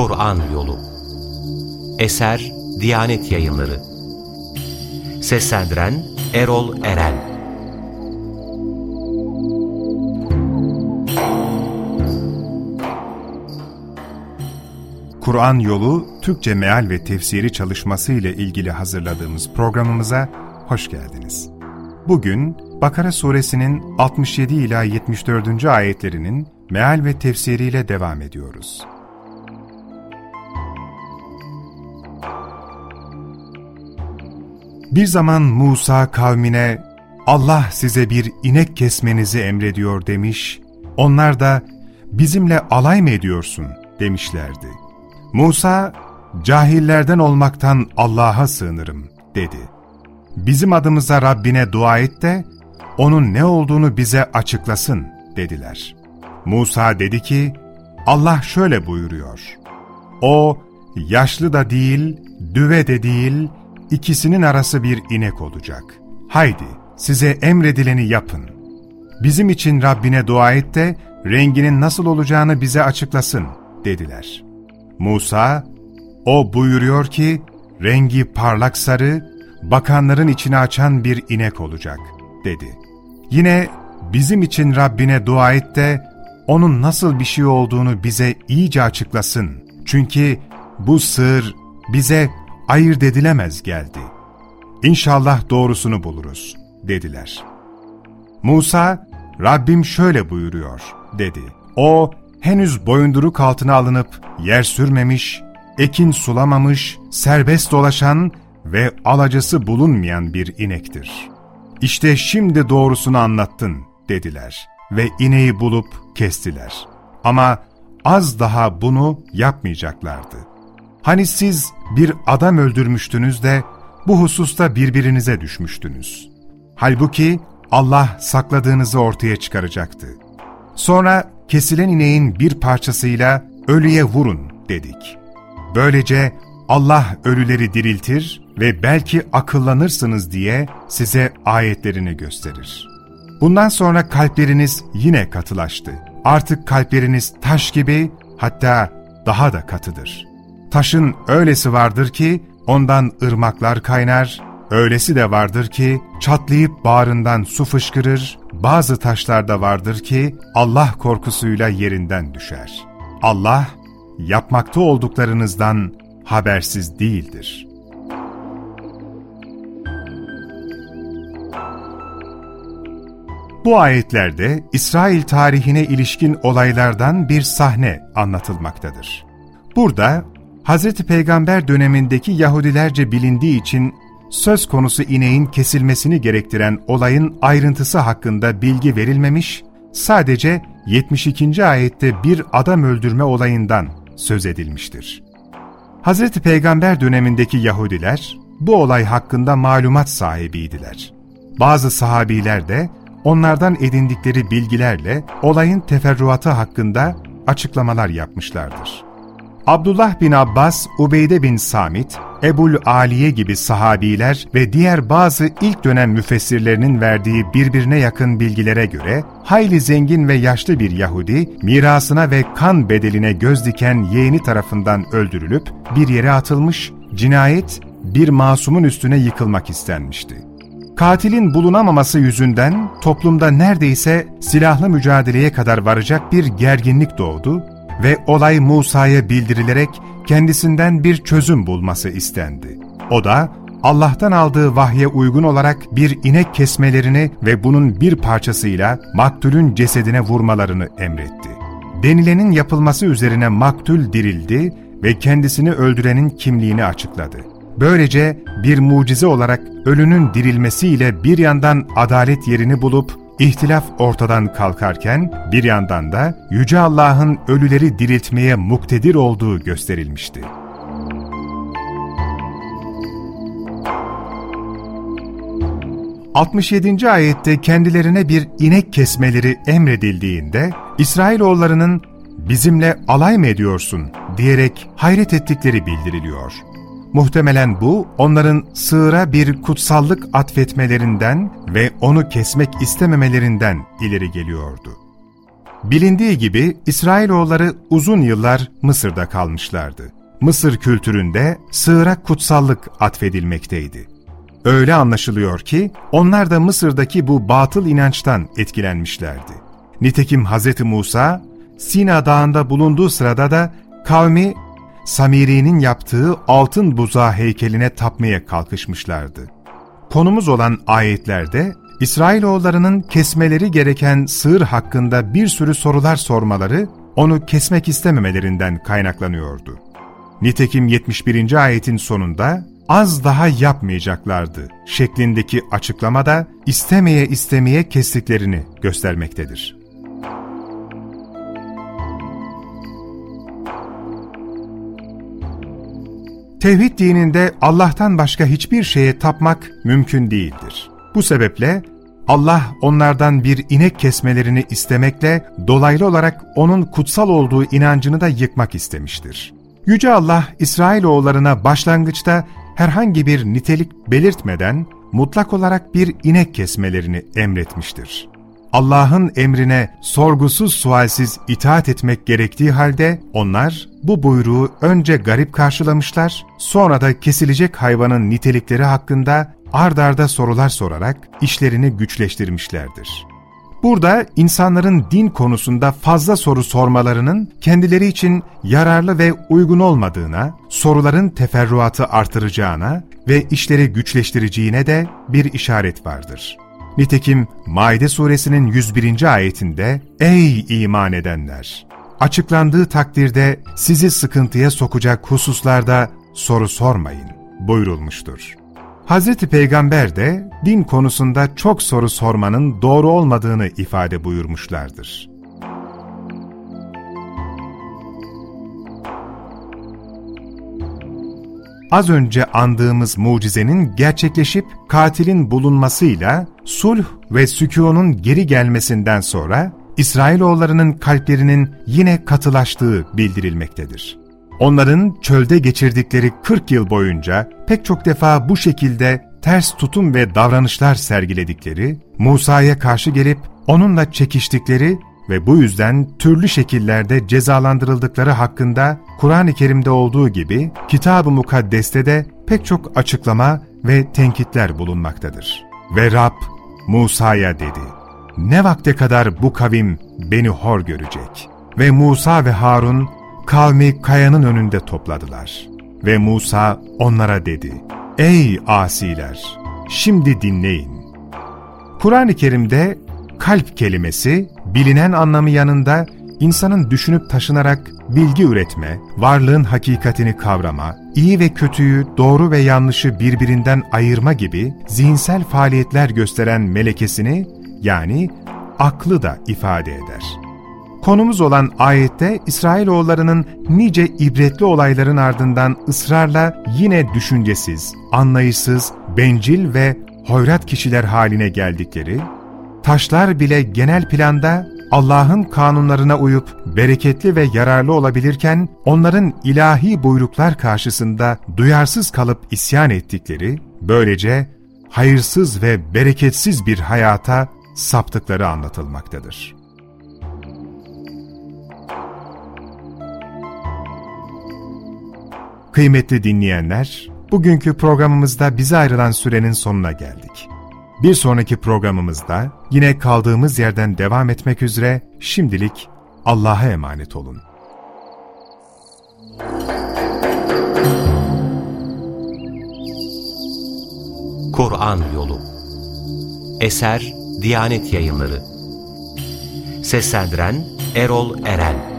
Kur'an Yolu Eser Diyanet Yayınları Seslendiren Erol Eren Kur'an Yolu Türkçe Meal ve Tefsiri çalışması ile ilgili hazırladığımız programımıza hoş geldiniz. Bugün Bakara suresinin 67 ila 74. ayetlerinin meal ve tefsiriyle devam ediyoruz. Bir zaman Musa kavmine Allah size bir inek kesmenizi emrediyor demiş, onlar da bizimle alay mı ediyorsun demişlerdi. Musa, cahillerden olmaktan Allah'a sığınırım dedi. Bizim adımıza Rabbine dua et de onun ne olduğunu bize açıklasın dediler. Musa dedi ki, Allah şöyle buyuruyor. O, yaşlı da değil, düve de değil, ikisinin arası bir inek olacak. Haydi, size emredileni yapın. Bizim için Rabbine dua et de, renginin nasıl olacağını bize açıklasın, dediler. Musa, o buyuruyor ki, rengi parlak sarı, bakanların içini açan bir inek olacak, dedi. Yine, bizim için Rabbine dua et de, onun nasıl bir şey olduğunu bize iyice açıklasın. Çünkü bu sır bize ayırt edilemez geldi. İnşallah doğrusunu buluruz, dediler. Musa, Rabbim şöyle buyuruyor, dedi. O, henüz boyunduruk altına alınıp yer sürmemiş, ekin sulamamış, serbest dolaşan ve alacası bulunmayan bir inektir. İşte şimdi doğrusunu anlattın, dediler ve ineği bulup kestiler. Ama az daha bunu yapmayacaklardı. Hani siz bir adam öldürmüştünüz de bu hususta birbirinize düşmüştünüz. Halbuki Allah sakladığınızı ortaya çıkaracaktı. Sonra kesilen ineğin bir parçasıyla ölüye vurun dedik. Böylece Allah ölüleri diriltir ve belki akıllanırsınız diye size ayetlerini gösterir. Bundan sonra kalpleriniz yine katılaştı. Artık kalpleriniz taş gibi hatta daha da katıdır. Taşın öylesi vardır ki ondan ırmaklar kaynar, öylesi de vardır ki çatlayıp bağrından su fışkırır, bazı taşlar da vardır ki Allah korkusuyla yerinden düşer. Allah yapmakta olduklarınızdan habersiz değildir. Bu ayetlerde İsrail tarihine ilişkin olaylardan bir sahne anlatılmaktadır. Burada Hz. Peygamber dönemindeki Yahudilerce bilindiği için söz konusu ineğin kesilmesini gerektiren olayın ayrıntısı hakkında bilgi verilmemiş, sadece 72. ayette bir adam öldürme olayından söz edilmiştir. Hz. Peygamber dönemindeki Yahudiler bu olay hakkında malumat sahibiydiler. Bazı sahabiler de onlardan edindikleri bilgilerle olayın teferruatı hakkında açıklamalar yapmışlardır. Abdullah bin Abbas, Ubeyde bin Samit, Ebul Aliye gibi sahabiler ve diğer bazı ilk dönem müfessirlerinin verdiği birbirine yakın bilgilere göre, hayli zengin ve yaşlı bir Yahudi, mirasına ve kan bedeline göz diken yeğeni tarafından öldürülüp bir yere atılmış, cinayet bir masumun üstüne yıkılmak istenmişti. Katilin bulunamaması yüzünden toplumda neredeyse silahlı mücadeleye kadar varacak bir gerginlik doğdu ve olay Musa'ya bildirilerek kendisinden bir çözüm bulması istendi. O da Allah'tan aldığı vahye uygun olarak bir inek kesmelerini ve bunun bir parçasıyla maktulün cesedine vurmalarını emretti. Denilenin yapılması üzerine maktul dirildi ve kendisini öldürenin kimliğini açıkladı. Böylece bir mucize olarak ölünün dirilmesiyle bir yandan adalet yerini bulup ihtilaf ortadan kalkarken bir yandan da Yüce Allah'ın ölüleri diriltmeye muktedir olduğu gösterilmişti. ...67. ayette kendilerine bir inek kesmeleri emredildiğinde... ...İsrailoğullarının bizimle alay mı ediyorsun diyerek hayret ettikleri bildiriliyor. Muhtemelen bu, onların sığıra bir kutsallık atfetmelerinden ve onu kesmek istememelerinden ileri geliyordu. Bilindiği gibi İsrailoğulları uzun yıllar Mısır'da kalmışlardı. Mısır kültüründe sığıra kutsallık atfedilmekteydi. Öyle anlaşılıyor ki onlar da Mısır'daki bu batıl inançtan etkilenmişlerdi. Nitekim Hz. Musa, Sina Dağı'nda bulunduğu sırada da kavmi Samiri'nin yaptığı altın buzağı heykeline tapmaya kalkışmışlardı. Konumuz olan ayetlerde İsrailoğullarının kesmeleri gereken sığır hakkında bir sürü sorular sormaları onu kesmek istememelerinden kaynaklanıyordu. Nitekim 71. ayetin sonunda az daha yapmayacaklardı şeklindeki açıklamada istemeye istemeye kestiklerini göstermektedir. Tevhid dininde Allah'tan başka hiçbir şeye tapmak mümkün değildir. Bu sebeple Allah onlardan bir inek kesmelerini istemekle dolaylı olarak onun kutsal olduğu inancını da yıkmak istemiştir. Yüce Allah İsrailoğullarına başlangıçta herhangi bir nitelik belirtmeden mutlak olarak bir inek kesmelerini emretmiştir. Allah'ın emrine sorgusuz sualsiz itaat etmek gerektiği halde onlar bu buyruğu önce garip karşılamışlar, sonra da kesilecek hayvanın nitelikleri hakkında ard arda sorular sorarak işlerini güçleştirmişlerdir. Burada insanların din konusunda fazla soru sormalarının kendileri için yararlı ve uygun olmadığına, soruların teferruatı artıracağına ve işleri güçleştireceğine de bir işaret vardır. Nitekim Maide suresinin 101. ayetinde Ey iman edenler! Açıklandığı takdirde sizi sıkıntıya sokacak hususlarda soru sormayın buyurulmuştur. Hz. Peygamber de din konusunda çok soru sormanın doğru olmadığını ifade buyurmuşlardır. Az önce andığımız mucizenin gerçekleşip katilin bulunmasıyla sulh ve sükunun geri gelmesinden sonra İsrailoğullarının kalplerinin yine katılaştığı bildirilmektedir. Onların çölde geçirdikleri 40 yıl boyunca pek çok defa bu şekilde ters tutum ve davranışlar sergiledikleri, Musa'ya karşı gelip onunla çekiştikleri ve bu yüzden türlü şekillerde cezalandırıldıkları hakkında Kur'an-ı Kerim'de olduğu gibi Kitab-ı Mukaddes'te de pek çok açıklama ve tenkitler bulunmaktadır. Ve Rab Musa'ya dedi, ne vakte kadar bu kavim beni hor görecek? Ve Musa ve Harun kavmi kayanın önünde topladılar. Ve Musa onlara dedi, Ey asiler! Şimdi dinleyin. Kur'an-ı Kerim'de kalp kelimesi bilinen anlamı yanında insanın düşünüp taşınarak bilgi üretme, varlığın hakikatini kavrama, iyi ve kötüyü, doğru ve yanlışı birbirinden ayırma gibi zihinsel faaliyetler gösteren melekesini yani aklı da ifade eder. Konumuz olan ayette İsrailoğullarının nice ibretli olayların ardından ısrarla yine düşüncesiz, anlayışsız, bencil ve hoyrat kişiler haline geldikleri, taşlar bile genel planda Allah'ın kanunlarına uyup bereketli ve yararlı olabilirken onların ilahi buyruklar karşısında duyarsız kalıp isyan ettikleri, böylece hayırsız ve bereketsiz bir hayata saptıkları anlatılmaktadır. Kıymetli dinleyenler, bugünkü programımızda bize ayrılan sürenin sonuna geldik. Bir sonraki programımızda yine kaldığımız yerden devam etmek üzere şimdilik Allah'a emanet olun. Kur'an Yolu Eser Diyanet Yayınları Seslendiren Erol Eren